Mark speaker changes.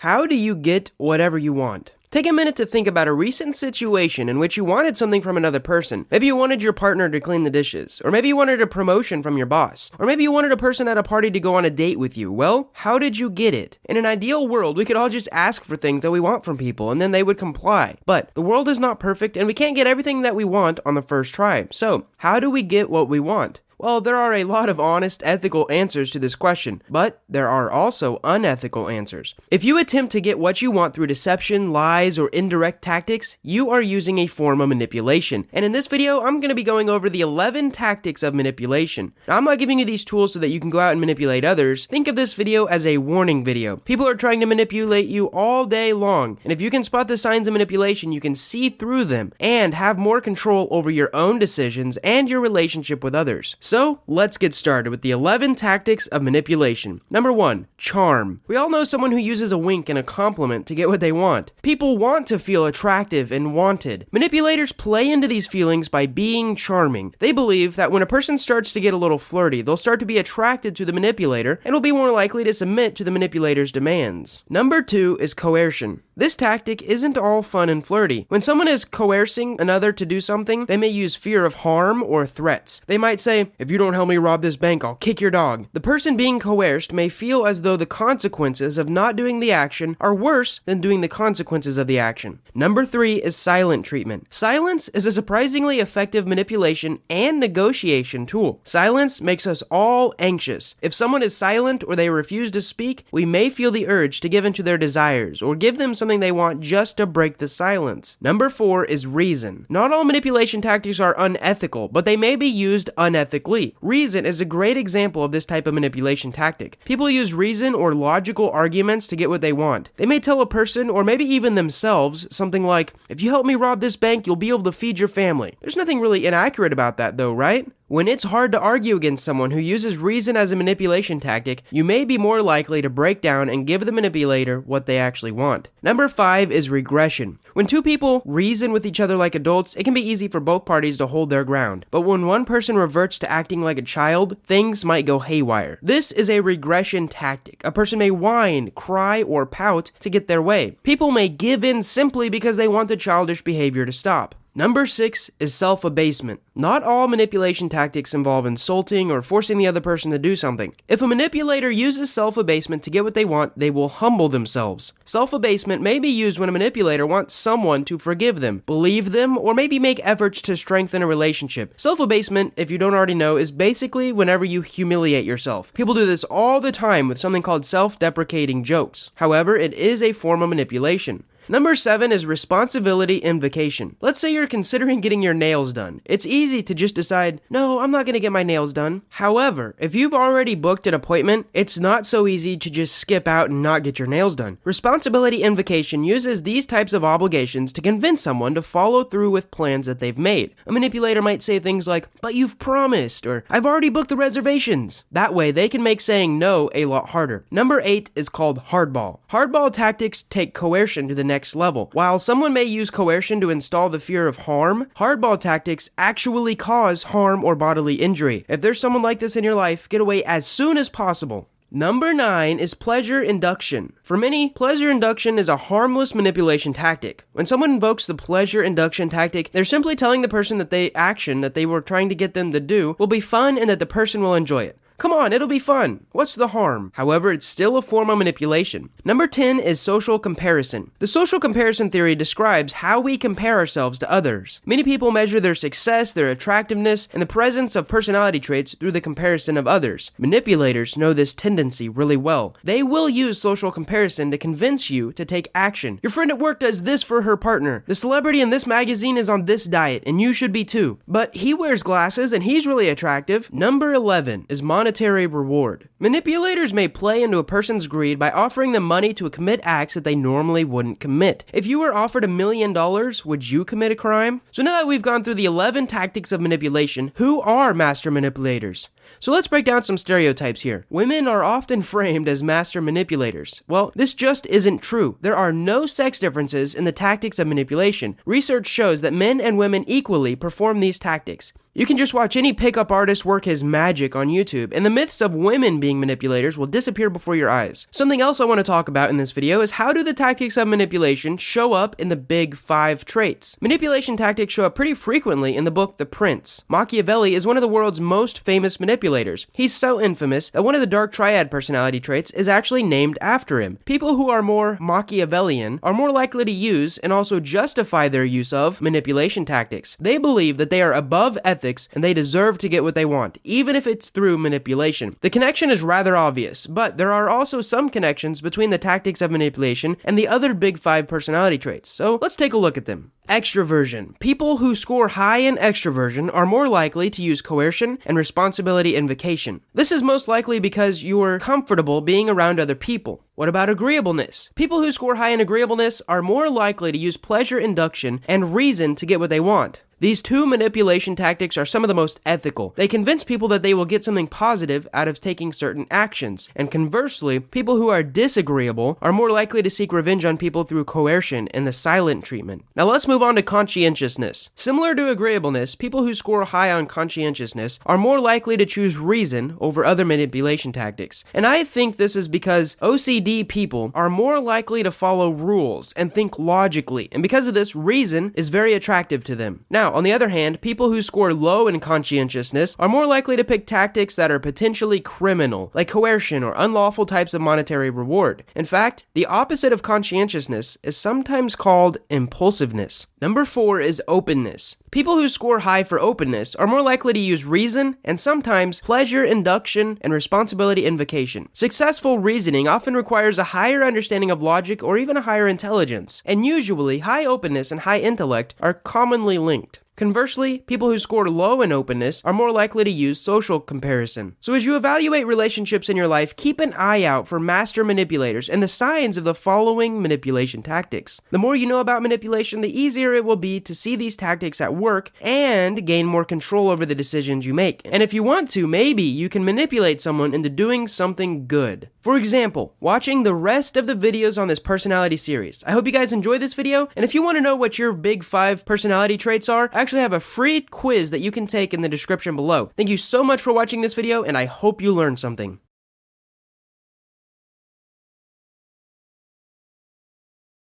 Speaker 1: How do you get whatever you want? Take a minute to think about a recent situation in which you wanted something from another person. Maybe you wanted your partner to clean the dishes, or maybe you wanted a promotion from your boss, or maybe you wanted a person at a party to go on a date with you. Well, how did you get it? In an ideal world, we could all just ask for things that we want from people and then they would comply. But the world is not perfect and we can't get everything that we want on the first try. So, how do we get what we want? Well, there are a lot of honest, ethical answers to this question, but there are also unethical answers. If you attempt to get what you want through deception, lies, or indirect tactics, you are using a form of manipulation. And in this video, I'm going to be going over the 11 tactics of manipulation. Now, I'm not giving you these tools so that you can go out and manipulate others. Think of this video as a warning video. People are trying to manipulate you all day long, and if you can spot the signs of manipulation, you can see through them and have more control over your own decisions and your relationship with others. So, let's get started with the 11 tactics of manipulation. Number 1, charm. We all know someone who uses a wink and a compliment to get what they want. People want to feel attractive and wanted. Manipulators play into these feelings by being charming. They believe that when a person starts to get a little flirty, they'll start to be attracted to the manipulator and will be more likely to submit to the manipulator's demands. Number 2 is coercion. This tactic isn't all fun and flirty. When someone is coercing another to do something, they may use fear of harm or threats. They might say, if you don't help me rob this bank, I'll kick your dog. The person being coerced may feel as though the consequences of not doing the action are worse than doing the consequences of the action. Number three is silent treatment. Silence is a surprisingly effective manipulation and negotiation tool. Silence makes us all anxious. If someone is silent or they refuse to speak, we may feel the urge to give in to their desires or give them something they want just to break the silence. Number four is reason. Not all manipulation tactics are unethical, but they may be used unethically. Reason is a great example of this type of manipulation tactic. People use reason or logical arguments to get what they want. They may tell a person, or maybe even themselves, something like, If you help me rob this bank, you'll be able to feed your family. There's nothing really inaccurate about that, though, right? When it's hard to argue against someone who uses reason as a manipulation tactic, you may be more likely to break down and give the manipulator what they actually want. Number five is regression. When two people reason with each other like adults, it can be easy for both parties to hold their ground. But when one person reverts to acting like a child, things might go haywire. This is a regression tactic. A person may whine, cry, or pout to get their way. People may give in simply because they want the childish behavior to stop. Number six is self abasement. Not all manipulation tactics involve insulting or forcing the other person to do something. If a manipulator uses self abasement to get what they want, they will humble themselves. Self abasement may be used when a manipulator wants someone to forgive them, believe them, or maybe make efforts to strengthen a relationship. Self abasement, if you don't already know, is basically whenever you humiliate yourself. People do this all the time with something called self deprecating jokes. However, it is a form of manipulation. Number seven is responsibility invocation. Let's say you're considering getting your nails done. It's easy to just decide, no, I'm not going to get my nails done. However, if you've already booked an appointment, it's not so easy to just skip out and not get your nails done. Responsibility invocation uses these types of obligations to convince someone to follow through with plans that they've made. A manipulator might say things like, but you've promised, or I've already booked the reservations. That way, they can make saying no a lot harder. Number eight is called hardball. Hardball tactics take coercion to the next next level. While someone may use coercion to install the fear of harm, hardball tactics actually cause harm or bodily injury. If there's someone like this in your life, get away as soon as possible. Number nine is pleasure induction. For many, pleasure induction is a harmless manipulation tactic. When someone invokes the pleasure induction tactic, they're simply telling the person that the action that they were trying to get them to do will be fun and that the person will enjoy it. Come on, it'll be fun. What's the harm? However, it's still a form of manipulation. Number 10 is social comparison. The social comparison theory describes how we compare ourselves to others. Many people measure their success, their attractiveness, and the presence of personality traits through the comparison of others. Manipulators know this tendency really well. They will use social comparison to convince you to take action. Your friend at work does this for her partner. The celebrity in this magazine is on this diet, and you should be too. But he wears glasses and he's really attractive. Number 11 is monetary monetary reward. Manipulators may play into a person's greed by offering them money to commit acts that they normally wouldn't commit. If you were offered a million dollars, would you commit a crime? So now that we've gone through the 11 tactics of manipulation, who are master manipulators? So let's break down some stereotypes here. Women are often framed as master manipulators. Well, this just isn't true. There are no sex differences in the tactics of manipulation. Research shows that men and women equally perform these tactics. You can just watch any pickup artist work his magic on YouTube, and the myths of women being manipulators will disappear before your eyes. Something else I want to talk about in this video is how do the tactics of manipulation show up in the big five traits? Manipulation tactics show up pretty frequently in the book The Prince. Machiavelli is one of the world's most famous manipulators. He's so infamous that one of the dark triad personality traits is actually named after him. People who are more Machiavellian are more likely to use and also justify their use of manipulation tactics. They believe that they are above ethics and they deserve to get what they want, even if it's through manipulation. The connection is rather obvious, but there are also some connections between the tactics of manipulation and the other big five personality traits. So let's take a look at them. Extroversion. People who score high in extroversion are more likely to use coercion and responsibility invocation. This is most likely because you're comfortable being around other people. What about agreeableness? People who score high in agreeableness are more likely to use pleasure induction and reason to get what they want. These two manipulation tactics are some of the most ethical. They convince people that they will get something positive out of taking certain actions. And conversely, people who are disagreeable are more likely to seek revenge on people through coercion and the silent treatment. Now let's move on to conscientiousness. Similar to agreeableness, people who score high on conscientiousness are more likely to choose reason over other manipulation tactics. And I think this is because OCD people are more likely to follow rules and think logically. And because of this, reason is very attractive to them. Now, now, on the other hand, people who score low in conscientiousness are more likely to pick tactics that are potentially criminal, like coercion or unlawful types of monetary reward. In fact, the opposite of conscientiousness is sometimes called impulsiveness. Number four is openness. People who score high for openness are more likely to use reason and sometimes pleasure induction and responsibility invocation. Successful reasoning often requires a higher understanding of logic or even a higher intelligence, and usually high openness and high intellect are commonly linked. Conversely, people who score low in openness are more likely to use social comparison. So, as you evaluate relationships in your life, keep an eye out for master manipulators and the signs of the following manipulation tactics. The more you know about manipulation, the easier it will be to see these tactics at work and gain more control over the decisions you make. And if you want to, maybe you can manipulate someone into doing something good. For example, watching the rest of the videos on this personality series. I hope you guys enjoyed this video, and if you want to know what your big five personality traits are, actually have a free quiz that you can take in the description below. Thank you so much for watching this video, and I hope you learned something.